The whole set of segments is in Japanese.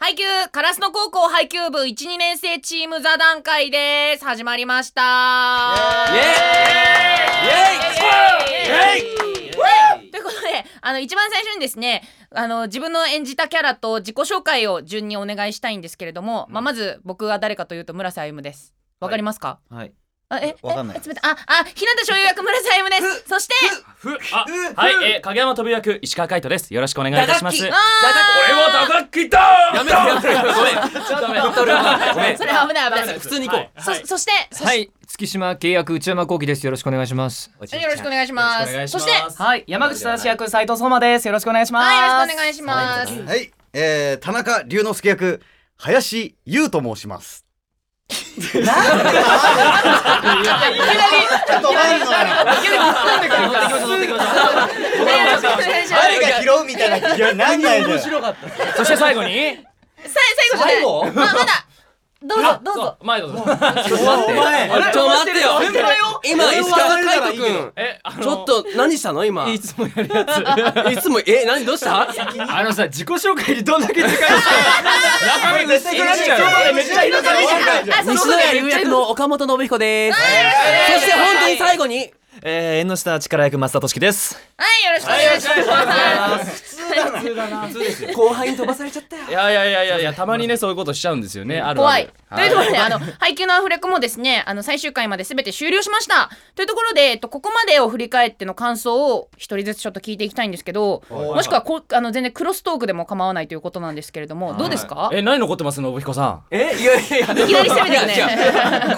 配給カラスの高校配給部1、2年生チーム座談会です。始まりました。イエーイ。イエーイ。イエーイ。ということで、あの、一番最初にですね、あの、自分の演じたキャラと自己紹介を順にお願いしたいんですけれども、まあ、まず僕は誰かというと村瀬歩です。わかりますか、はいあ、え、わかんない。え、冷たい。あ、あ、日向翔役村瀬歩です。そして、ふあはい、えー、影山飛役石川海人です。よろしくお願いいたします。打楽器あ俺は打楽器だやめろやめろごめんダメごめんーそれ危ない危ない。普通に行こう。そ、そして、そしはい。月島契約内山幸喜です。よろしくお願いします。よろしくお願いします。そして、はい、山口正役斉藤相馬です。よろしくお願いします。はい、よろしくお願いします。はい、えー、田中龍之介役林優と申します誰が拾うみたいな。いやなんないで。そして最後に。さ最後じゃない。最後。ままだ。どうぞどうぞ。前どうぞ。ちょっと待って。ちょっと待ってよ。今石川海人君えあのちょっと何したの今？いつもやるやつ。いつもえ何どうした？あのさ自己紹介にどんだけ時間して 中身薄くなっちゃうめっちゃ色あ、そう西野谷優役の岡本信彦です。そして本当に最後にえー、縁の下力役松田俊樹です。はい、よろしくお願いします。後輩に飛ばされちゃったよ。いやいやいやいやいやたまにねそういうことしちゃうんですよね。あるある。怖い。というところで、はあの、配給のアフレコもですね、あの、最終回まで全て終了しました。というところで、えっと、ここまでを振り返っての感想を一人ずつちょっと聞いていきたいんですけど、もしくはこう、あの、全然クロストークでも構わないということなんですけれども、どうですか？え何残ってます？信彦さん。えいやいやいや。いきなり攻めてるね。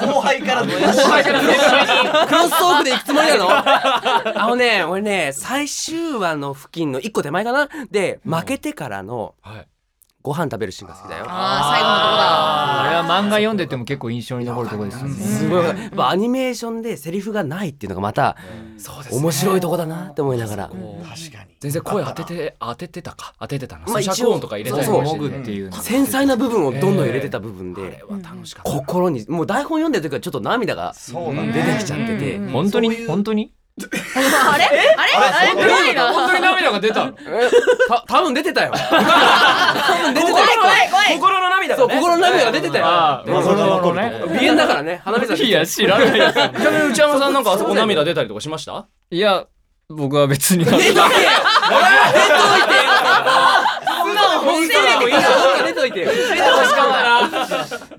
後輩からのクロストークで行くつもりな のあのね俺ね最終話の付近の一個手前かな？で負けてからのはいご飯食べるシーンが好きだよ。あー、最後のとこだ。あれは漫画読んでても結構印象に残るところですよね。すごい。やっぱアニメーションでセリフがないっていうのがまた面白いとこだなって思いながら。確かに。全然声当てて当ててたか？当ててたなまあ咀嚼音とか入れたりそうもっていうの繊細な部分をどんどん入れてた部分であれは楽しかった。心にもう台本読んでる時はちょっと涙がそうなん出てきちゃってて。うん本当に？本当に？あれ？あれ？あれ？怖いな。本当に涙？が出たのた多分出てたよ多分出てたよ。怖い怖い怖い。心の涙そう心の涙が出てたよ。あまあそれは残るね鼻炎だからね。鼻水が出ていや知らないやつ ちなみに内山さんなんかあそこ涙出たりとかしました？いや僕は別に。出といて。俺は出といて。本当に。もいいよどっか出といて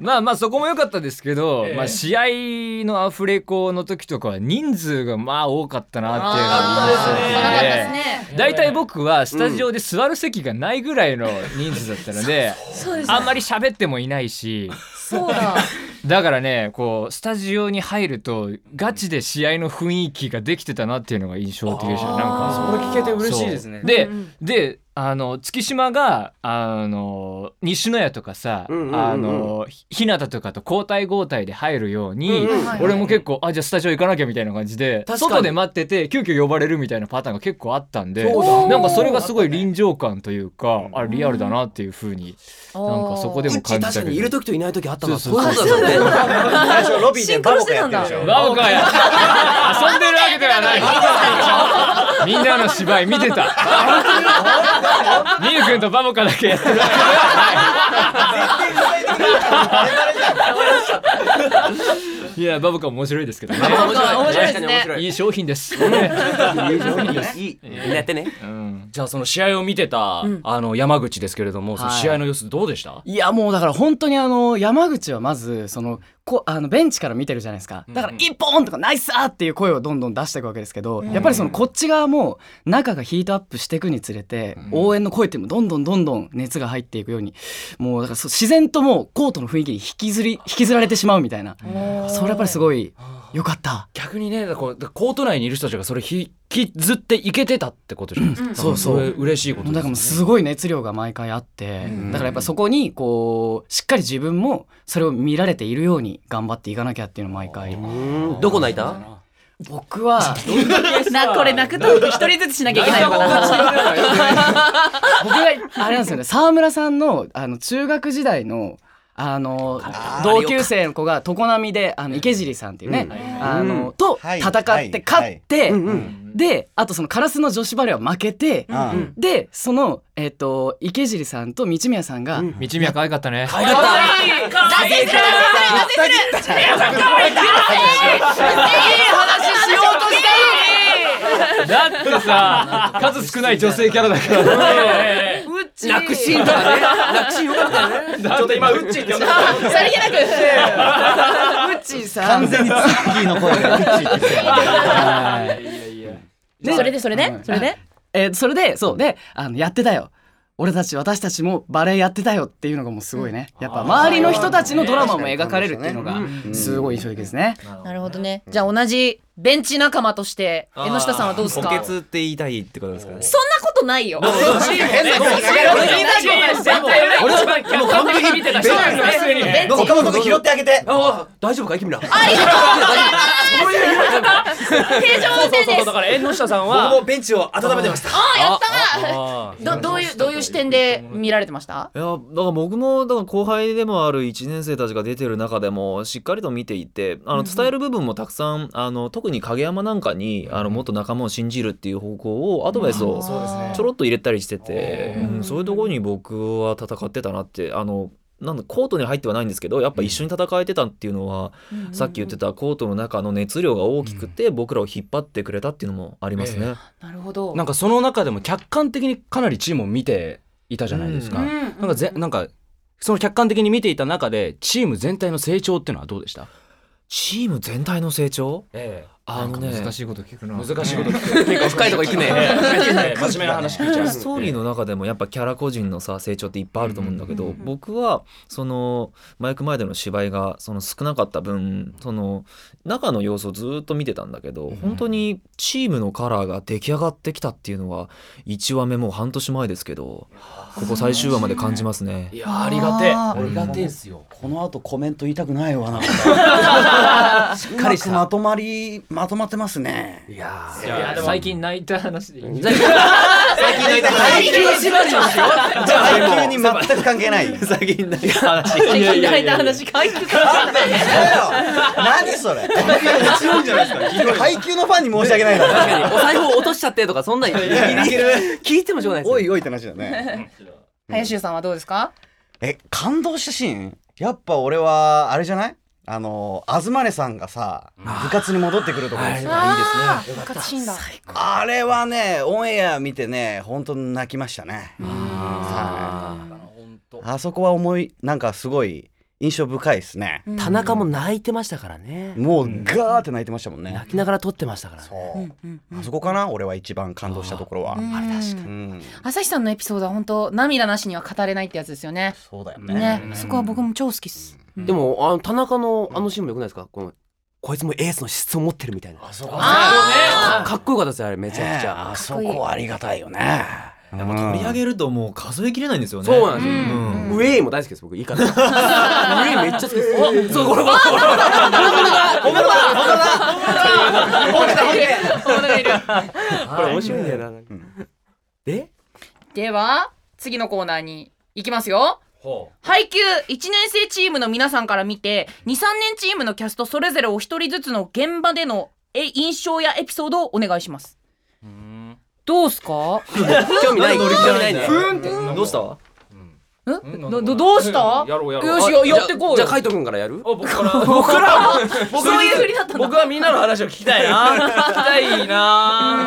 まあまあそこも良かったですけど、ええ。まあ試合のアフレコの時とかは人数がまあ多かったなっていうのがあー少なかったです印象的で。ね。大体僕はスタジオで座る席がないぐらいの人数だったので、そうですあんまり喋ってもいないしそうだ。だからねこうスタジオに入るとガチで試合の雰囲気ができてたなっていうのが印象的でした。なんかこれ聞けて嬉しいですね。で、うんうん。であの月島があの西野谷とかさ、うんうんうんうん。あのひ日向とかと交代交代で入るように、うんうんはい俺も結構あじゃあスタジオ行かなきゃみたいな感じで外で待ってて急遽呼ばれるみたいなパターンが結構あったんでなんかそれがすごい臨場感というか、あリアルだなっていう風になんかそこでうもち確かにい感じたけどる時といない時あったのそうそういうことだったね最初ロビーでバボカやってるでしょ。バボカや遊んでるわけではない。みんなの芝居見てた ミル君とバボカだけ。やってる。わけではない いやバボカ面白いですけどね。面白い。面白いですね。確かに面白い。いい商品です、いい商品です。いい。やってね。うん、じゃあその試合を見てた、あの山口ですけれども、その試合の様子どうでした？いやもうだから本当にあの山口はまずそのこあのベンチから見てるじゃないですか。だから一本とかナイスーっていう声をどんどん出していくわけですけどやっぱりそのこっち側も中がヒートアップしていくにつれて応援の声っていうのもどんどんどんどん熱が入っていくようにもうだから自然ともうコートの雰囲気に引きずり引きずられてしまうみたいな。それやっぱりすごい良かった。逆にねこうコート内にいる人たちがそれ引きずっていけてたってことじゃないですか、そうそう。れ嬉しいことですだからすごい熱量が毎回あって、だからやっぱそこにこうしっかり自分もそれを見られているように頑張っていかなきゃっていうのを毎回。うん。どこ泣いた？僕はなこれ泣くと一人ずつしなきゃいけないのかな。僕があれなんですよね。沢村さんのあの中学時代のあのー同級生の子が常滑であの池尻さんっていうね、あのとはい。戦って勝って、であとそのカラスの女子バレーは負けて、うん。でその、えっと池尻さんと道宮さんが、道宮可愛かったね。ありがとうだってさ、数少ない女性キャラだからね。楽シーンとかね。楽シーンよかったよねちょっと今ウッチーって呼んだ。さりげなく。うっちーさん。完全にツッキーの声がうっちーってそれでそれで？うん。それで？えーそれでそう。であのやってたよ俺たち私たちもバレエやってたよっていうのがもうすごいね。やっぱ周りの人たちのドラマも描かれるっていうのがすごい印象的ですね。なるほどね。じゃあ同じベンチ仲間として江ノ下さんはどうですか？補欠って言いたいってことですかね。そんなことないよ。俺はもう完璧に見てた人どう岡本君拾ってあげて。あ大丈夫か君ら平常運転ですだから縁の下さん僕はもベンチを温めてました。あやったあどどういうどういう視点で見られてました？いやだから僕もだから後輩でもある1年生たちが出てる中でもしっかりと見ていてあの伝える部分もたくさんあの特に影山なんかにあのもっと仲間を信じるっていう方向をアドバイスをちょろっと入れたりしてて、うん。そういうところに僕は戦ってたなってあのなんだコートに入ってはないんですけどやっぱ一緒に戦えてたっていうのは、さっき言ってたコートの中の熱量が大きくて、僕らを引っ張ってくれたっていうのもありますね。なるほど。なんかその中でも客観的にかなりチームを見ていたじゃないですか。うんなんかぜなんかその客観的に見ていた中でチーム全体の成長っていうのはどうでした？チーム全体の成長？えあのね難しいこと聞くな。難しいこと聞く。結構深いとこ行くね。真面目な話聞いちゃう。ストーリーの中でもやっぱキャラ個人のさ成長っていっぱいあると思うんだけど、僕はそのマイク前での芝居がその少なかった分その中の様子をずっと見てたんだけど、本当にチームのカラーが出来上がってきたっていうのは1話目もう半年前ですけどここ最終話まで感じますねい。やありがてえ。ありがてえんすよ。この後コメント言いたくないわなしっかりまとまりまとまってますね。いやいやでも。最近泣いた話でいい。最近泣いた配給縛りですよじゃあ配給に全く関係ない。最近泣いた話。最近泣いた話書いてた。何それ。配給のファンに申し訳ないな。確かに。お財布を落としちゃってとかそんなん聞いてもしょうがないですよ。おいおいって話だね。林さん。はどうですかえ感動したシーン？やっぱ俺はあれじゃない？あの東根さんがさ部活に戻ってくるところですよあー。部活シーンだ。あれはねオンエア見てね本当に泣きましたね。はい。あそこは思いなんかすごい印象深いですね。田中も泣いてましたからね。もうガーって泣いてましたもんね。泣きながら撮ってましたからね。そう。あそこかな俺は一番感動したところは。うん。うん。朝日さんのエピソードは本当涙なしには語れないってやつですよね。そうだよね。ねそこは僕も超好きっすでもあの田中のあのシーンもよくないですか？このこいつもエースの質を持ってるみたいな。あそこあかっこよかったですよあれめちゃくちゃ、ねあそこありがたいよね。やっぱ取り上げるともう数えきれないんですよね。そうなんですよ、うん。ウェイも大好きです僕いいかなウェイめっちゃ好きです。そうこれこれこれこれ面白いんだ。よな、ででは次のコーナーに行きますよ配給1年生チームの皆さんから見て23年チームのキャストそれぞれお一人ずつの現場でのえ印象やエピソードをお願いします。どうすか？興味ない。興味ないねどうした？え？どどどうした？やろうやろう。よしややってこうよじゃあ海斗君からやる？僕から。僕ら。そういうふうになったんだ。僕はみんなの話を聞きたいな。聞きたいな。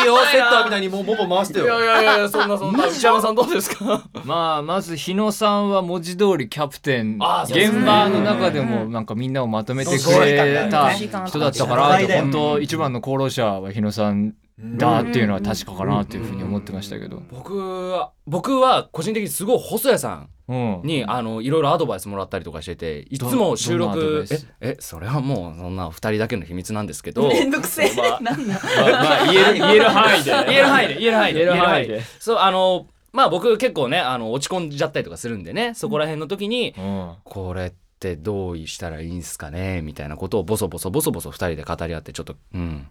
いいよ。セッターみたいにもうボボ回していやいやいやいやそんなそんな。内山さんどうですか？まあまず日野さんは文字通りキャプテン。あーそうですね。現場の中でもなんかみんなをまとめてくれた人だったから本当一番の功労者は日野さんだっていうのは確かかなっていうふうに思ってましたけど。僕は僕は個人的にすごい細谷さんうん。にあのいろいろアドバイスもらったりとかしてていつも収録ええそれはもうそんな二人だけの秘密なんですけど。めんどくせえ。なんだ。まあまあ 言える言える範囲で。言える範囲で。言える範囲で言える範囲で。そうあのまあ僕結構ねあの落ち込んじゃったりとかするんでね。そこら辺の時に、うん。これってどうしたらいいんすかね？みたいなことをボソボソボソボソ二人で語り合ってちょっとうん。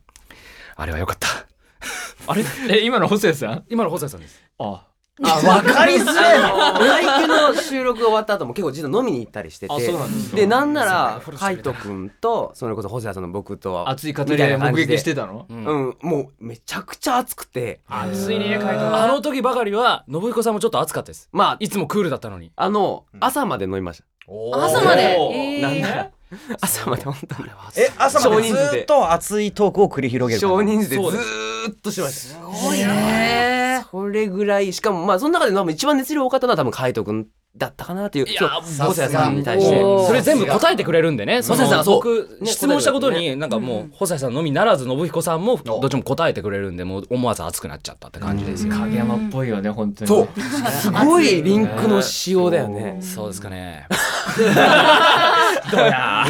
あれはよかったあれ？え今の細谷さん？今の細谷さんです。あ。あ、わかりづらい。あの収録が終わった後も結構実は飲みに行ったりしてて。あそうなんですか。で、なんなら、海斗くんと、それこそ細谷さんの僕と、熱い語り合い目撃してたの？うん、もうめちゃくちゃ熱くて、熱いね海斗あの時ばかりは信彦さんもちょっと熱かったです。まあ、いつもクールだったのに。あの、朝まで飲みました。朝まで。なんなら、朝まで本当に。え朝までずっと熱いトークを繰り広げる少人数でずっとしました。へーそれぐらい、しかもまあ、その中で多分一番熱量多かったのは多分海斗くんだったかなっていう。いやそう細谷さんに対して。それ全部答えてくれるんでねその細谷さんそう僕ね質問したことになんかもうん。細谷さんのみならず信彦さんもどっちも答えてくれるんでもう思わず熱くなっちゃったって感じですよ。影山っぽいよね本当に。そう。すごいリンクの仕様だよね。そうですかね どうや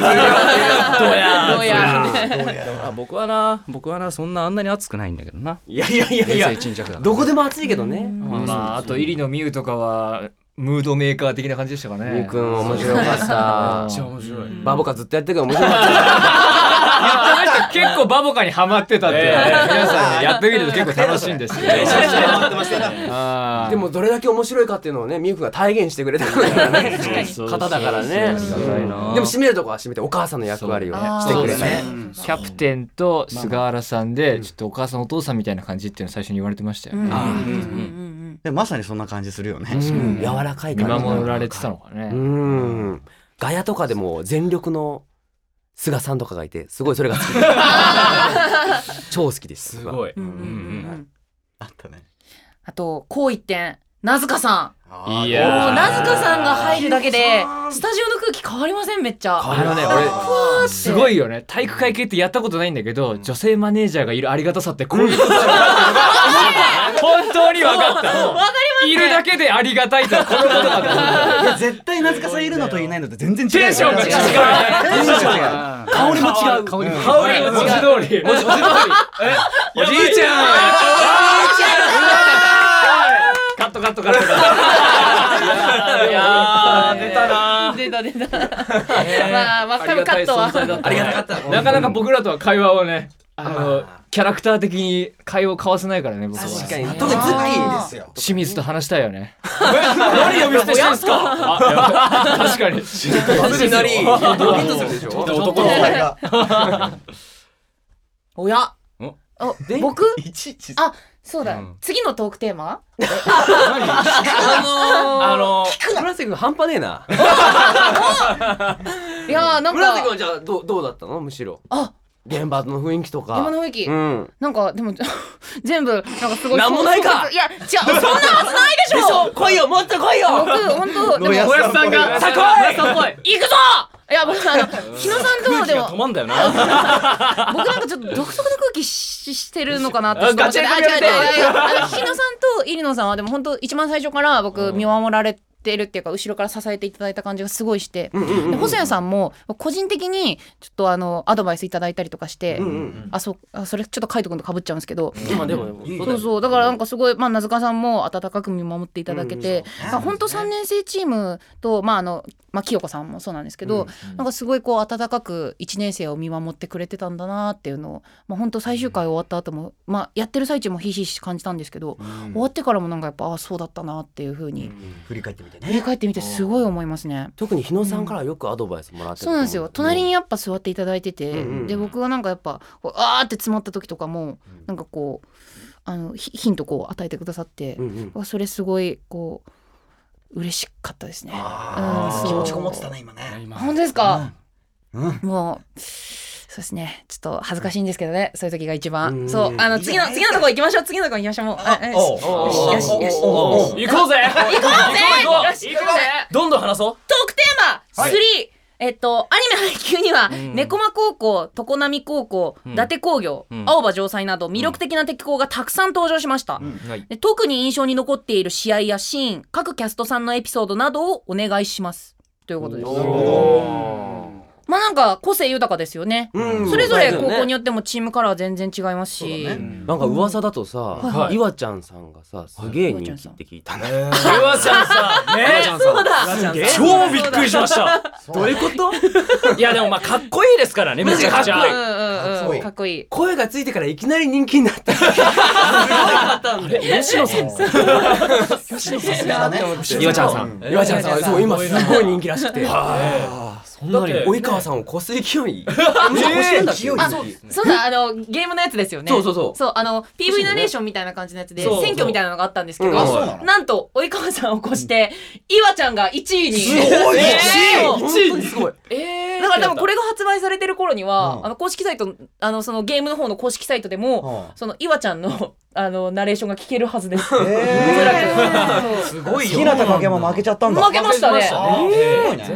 あ僕はな僕はなそんなあんなに熱くないんだけどな。いやいやいやいや。どこでも熱いけどね。まああと入野美優とかはムードメーカー的な感じでしたかね。みーくん面白かった。めっちゃ面白い。バボカずっとやってるけど面白かった。言ってました結構バボカにハマってたって、皆さんねやってみると結構楽しいんですよ。あーでもどれだけ面白いかっていうのをね、みゆくんが体現してくれたからね。方だからね。でも締めるとこは締めてお母さんの役割をしてくれたそうね。キャプテンと菅原さんでちょっとお母さんお父さんみたいな感じっていうの最初に言われてましたよね。うんうんうんうんでまさにそんな感じするよね、うん柔らかい見感じ。守られてたのかうね。ん。ガヤとかでも全力の菅さんとかがいて、すごいそれが好き。超好きです。すごい。うんうんあったね。あとこう一点名塚さん。いやー。もう名塚さんが入るだけでスタジオの空気変わりません？めっちゃ。あのね俺すごいよね。体育会系ってやったことないんだけど女性マネージャーがいるありがたさってこういうことだなって本当に分かった。わかりいるだけでありがたいとはこのことだと思ったいや絶対名塚さんいるのといないのって全然違うよ。テンションが違う。テンション違う。香りも違う。香りも香りも文字通り。文字通り。おじいちゃんカットカットカットいやー出たな出た出たまあまあ多分カットはありがたかった。なかなか僕らとは会話をねあのキャラクター的に会話を交わせないからね僕は確かにね。特にズッキーですよ清水と話したいよね何呼び捨てしたんですか？確かにいきなりドキッとするでしょ。男のがおやあ僕あそうだ、うん次のトークテーマあのー、村瀬君半端ねえな。いやーなん村瀬はじゃあどうどうだったのむしろ。あ現場の雰囲気とか。山の雰囲気、うん。なんかでも 全部なんかすごいなんもないか。いや違うそんなはずないでしょ。来いよもっと来いよ。僕本当でも野安さんがさあ来い来い。行くぞい。や僕あの日野さんとでも止まんだよな。僕なんかちょっと独特な空気ししてるのかなって思っあ違う違う違う違う。あの日野さんと入野さんはでも本当一番最初から僕見守られてるっていうか後ろから支えていただいた感じがすごいして、で細谷さんも個人的にちょっとあのアドバイスいただいたりとかして、うんうん。あそうあそれちょっと海斗君とかぶっちゃうんですけど、まあでもそうそう。だからなんかすごい、まあ、名塚さんも温かく見守っていただけて、まあ、本当3年生チームと、まああのまあ、清子さんもそうなんですけど、なんかすごいこう温かく1年生を見守ってくれてたんだなっていうのを、まあ、本当最終回終わった後も、まあ、やってる最中もひしひし感じたんですけど、終わってからもなんかやっぱあそうだったなっていうふうに振り返ってみてね。振り返ってみてすごい思いますね。特に日野さんからよくアドバイスもらってるそうなんですよ。隣にやっぱ座っていただいてて、うんうんで僕はなんかやっぱこうあーって詰まった時とかもなんかこうあのヒヒントこう与えてくださって、うんうん。それすごいこう嬉しかったですね。うんそう。気持ちこもってたね今ね。本当ですか、うん。もうそうですね。ちょっと恥ずかしいんですけどね。そういう時が一番、うん。そう。あの次の次のとこ行きましょう。次のとこ行きましょう。もうあよしよしよし行こうぜ行こうぜ行こうよし行こうぜどんどん話そうトークテーマ3、えっと、アニメ配給には、猫間高校、常滑高校、伊達工業、ん青葉城西など魅力的な敵校がたくさん登場しました、特に印象に残っている試合やシーン、各キャストさんのエピソードなどをお願いします。ということです。まあなんか個性豊かですよね。うん。それぞれ高校にねよってもチームカラー全然違いますし。なんか噂だとさ、はい岩ちゃんさんがさすげえ人気って聞いたんだよ。岩ちゃんさん。ねそうだ。超びっくりしました。どういうこと？いやでもまあかっこいいですからねめちゃくちゃ。うんうんうん。かっこいい。声がついてからいきなり人気になった。すごいパターンで吉野さん吉野さん。岩ちゃん。さん岩ちゃんさん。そう今すごい人気らしくてそんなに？及川さんを越す勢い？そう。だあのゲームのやつですよね。そうそうそう。そうあの PV ナレーションみたいな感じのやつで選挙みたいなのがあったんですけど、なんと及川さんを越して岩ちゃんが1位に。すごい。ね本当にすごい。だから多分これが発売されてる頃には、うん。あの公式サイトあのそのゲームの方の公式サイトでも、うん。その岩ちゃんのあのナレーションが聞けるはずです。えすごいー、日向影も負けちゃったんだ。負けましたね。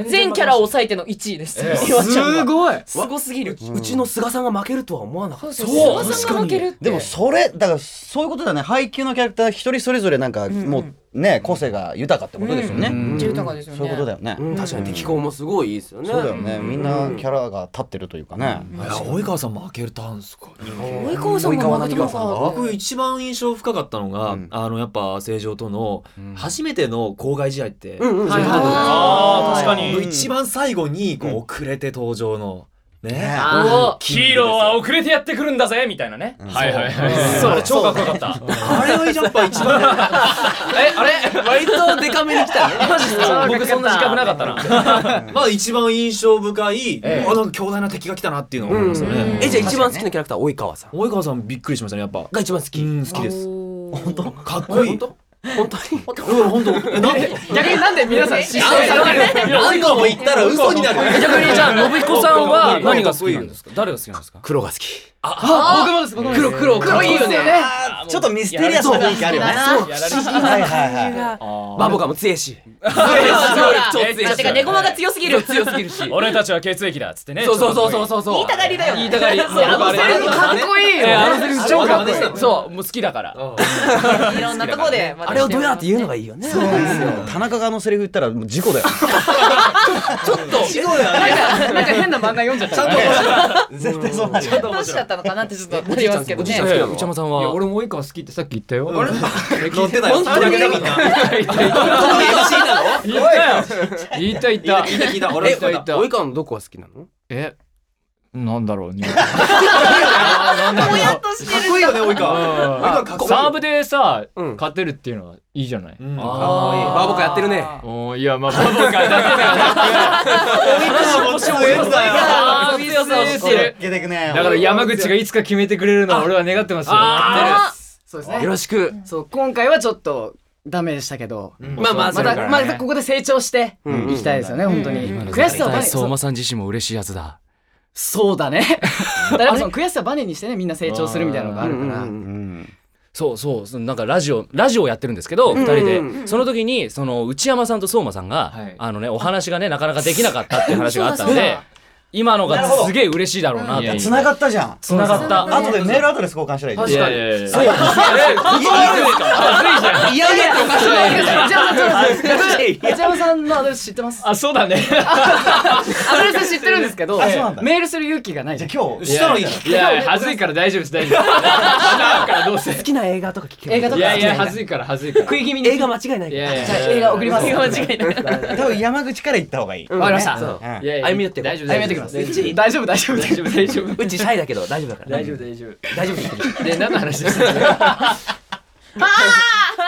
全キャラを抑えての1位です。すごい。すごすぎる。うちの菅さんが負けるとは思わなかった。そう菅さんが負ける。でもそれだからそういうことだよね。配給のキャラクター一人それぞれなんかもうね個性が豊かってことですよね、めっちゃ豊かですよね。そういうことだよね、うん。確かに敵校もすごいいいですよね。そうだよね。みんなキャラが立ってるというかね、いや及川さん負けたんすか。及川さんが負けた。僕一番印象深かったのが、あのやっぱ正常との初めての校外試合って、あー確かに。一番最後にこう遅れて登場のね。ヒー。ローは遅れてやってくるんだぜみたいなね。はいはいはい。そう。あれ超かっこよかった。あれはやっぱ一番。えあれ？割とデカめに来たね。マジっすか？僕そんな自覚なかったな。まあ一番印象深い、あなんか強大な敵が来たなっていうのを思いましたね、えじゃあ一番好きなキャラクター及川さん。及川さんびっくりしましたねやっぱ。が一番好き。うん好きです。本当？かっこいい本当本当。にうん本当。えなんで逆になんで皆さん失何度も言ったら嘘になる逆にじゃあ信彦さんは何が好きなんですか？誰が好きなんですか？黒が好き僕もです僕もです黒黒黒いいよねあーちょっとミステリアスな雰囲気あるよねそうはいはいはいバボカも強いしてかネゴマが強すぎる。強すぎるし俺たちは血液だっつってね。そうそうそうそうそうそう言いたがりだよ。言いたがり。あれセリフかっこいいあのセリフ超かっこいいあ。そうもう好きだから。いろんなとこで。あれをどうやって言うのがいいよねそうなんですよ田中があのセリフ言ったらもう事故だよなんか変な漫画読んじゃった絶対そうなるよどうしちゃったのかなってちょっとなりますけどね。ええ内山さんいやは俺も及川好きってさっき言ったよ。乗ってたよ本当にみんな言ったよ。言った言った。聞 いた聞いたのどこが好きなのえなんだろうね。ぼやっとしてる。かっこいいよね及川及川かっこいい。サーブでさうん。勝てるっていうのはいいじゃない？うん。バボカやってるね。おーいやまあバボカ だけだ だから山口がいつか決めてくれるのを俺は願ってますよ。あそうですね。よろしく。そう今回はちょっとダメでしたけど。まあまあまたまたここで成長してうん。いきたいですよね本当に。悔しさをバネ相馬さん自身も嬉しいやつだそうだね。だからその悔しさをバネにしてねみんな成長するみたいなのがあるから。うんそうそう。なんかラジオラジオやってるんですけど、二人で。その時にその内山さんと相馬さんが、はい。あのねお話がねなかなかできなかったっていう話があったんで今のがすげえ嬉しいだろうなといやいや繋がったじゃん繋がった後でメールアドレス交換したらいいいやいやいや。そういやいやっておかしい内山さんのアドレス知ってますあそうだね。アドレス知ってるんですけどメールする勇気がないじゃん今日したらいいいやいや恥ずいから大丈夫です大丈夫からどうせ。好きな映画とか聞けば映画とかいやいや恥ずいから恥ずいから。食い気味に映画間違いないいやいやじゃあ映画送ります間違いない。多分山口から行った方がいいわわかりました歩み寄って大丈夫歩み寄ってきます。大丈夫大丈夫大丈夫大丈夫。うちシャイだけど大丈夫だから。大丈夫大丈夫。大丈夫で何の話で す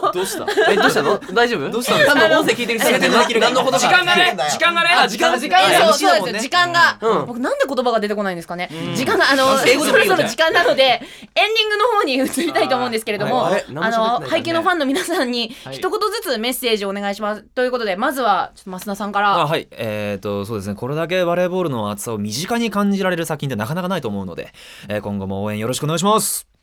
か。どうした？えどうしたの？大丈夫？どうしたの？多分音声聞いてる人が何何のことか時間がね時間がねあ時間時間そうそうですよ。時間が、うん。僕なんで言葉が出てこないんですかね、時間があのそろそろ時間なのでエンディングの方に移りたいと思うんですけれども、はい。あの配給のファンの皆さんにはい。一言ずつメッセージをお願いします。ということでまずはちょっと増田さんから。あはい。えー、とそうですね。これだけバレーボールの厚さを身近に感じられる作品ってなかなかないと思うので、えー今後も応援よろしくお願いします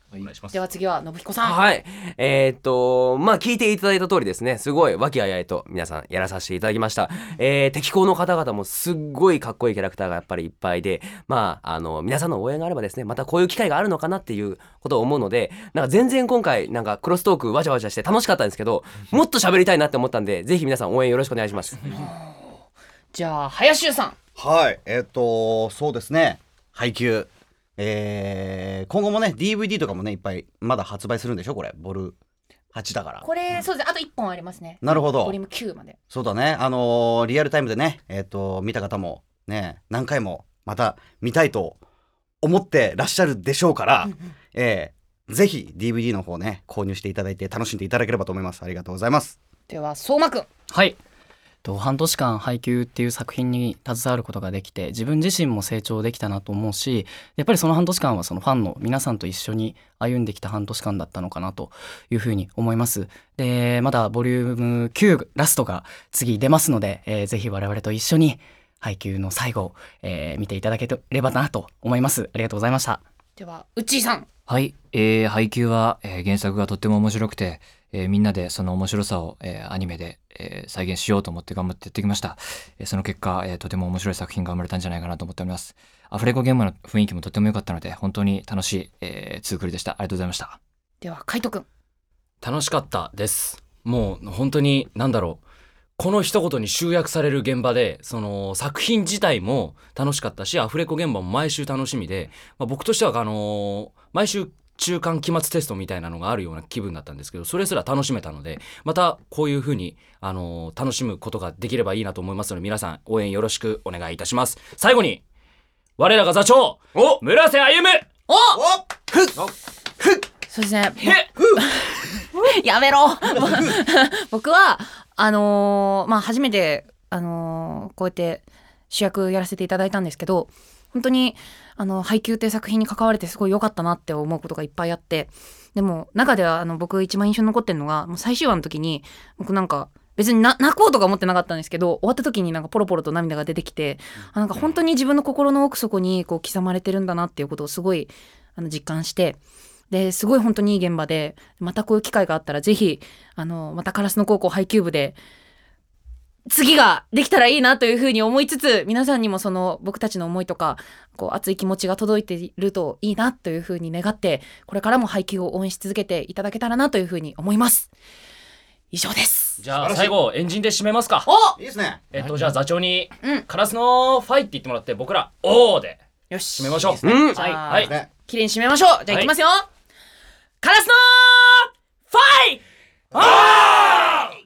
では次は信彦さん。はい。えーっと、まあ、聞いていただいた通りですね、すごい和気あいあいと皆さんやらさせていただきました。えー、敵校の方々もすっごいかっこいいキャラクターがやっぱりいっぱいで、まあ、あの、皆さんの応援があればですね、またこういう機会があるのかなっていうことを思うので、なんか全然今回、なんかクロストークわちゃわちゃして楽しかったんですけど、もっと喋りたいなって思ったんで、ぜひ皆さん応援よろしくお願いします。じゃあ林修さん。はい。えっ、とそうですね。配給えー、今後もね DVD とかもねいっぱいまだ発売するんでしょ？これボル8だから。これそうです。ねあと1本ありますね。なるほど。ボリューム9まで。そうだね。あのーリアルタイムでねえっ、と見た方もね何回もまた見たいと思ってらっしゃるでしょうから、えーぜひ DVD の方ね購入していただいて楽しんでいただければと思います。ありがとうございます。では相馬くん。はい。と半年間配給っていう作品に携わることができて自分自身も成長できたなと思うしやっぱりその半年間はそのファンの皆さんと一緒に歩んできた半年間だったのかなというふうに思います。でまだボリューム9ラストが次出ますので、えーぜひ我々と一緒に配給の最後を、えー見ていただければなと思います。ありがとうございました。ではうっちーさん。はい、えー配給は、えー原作がとっても面白くて、えーみんなでその面白さを、えーアニメで、えー再現しようと思って頑張ってやってきました。えーその結果、えーとても面白い作品が生まれたんじゃないかなと思っております。アフレコ現場の雰囲気もとても良かったので、本当に楽しい、えー、ツークルでした。ありがとうございました。では海斗くん楽しかったですもう本当に何だろうこの一言に集約される現場でその作品自体も楽しかったしアフレコ現場も毎週楽しみで、まあ、僕としてはあのー毎週中間期末テストみたいなのがあるような気分だったんですけどそれすら楽しめたのでまたこういう風にあのー楽しむことができればいいなと思いますので皆さん応援よろしくお願いいたします。最後に我らが座長村瀬歩夢。おそうですね。やめろ。僕はあのーまあ初めてあのーこうやって主役やらせていただいたんですけど本当にあの配給っていう作品に関われてすごい良かったなって思うことがいっぱいあって。でも中ではあの僕一番印象に残ってるのがもう最終話の時に僕なんか別に泣こうとか思ってなかったんですけど終わった時になんかポロポロと涙が出てきてあなんか本当に自分の心の奥底にこう刻まれてるんだなっていうことをすごいあの実感してですごい本当にいい現場でまたこういう機会があったらぜひあのまた烏野高校配給部で次ができたらいいなというふうに思いつつ皆さんにもその僕たちの思いとかこう熱い気持ちが届いているといいなというふうに願ってこれからも配給を応援し続けていただけたらなというふうに思います。以上です。じゃあ最後エンジンで締めますか。お！いいですね。えっとじゃあ座長にうん。カラスのファイって言ってもらって僕ら「おー」で。よし。締めましょう。うん。じゃあ、はい。ね。綺麗に締めましょう。じゃあいきますよ、カラスのファイ！あー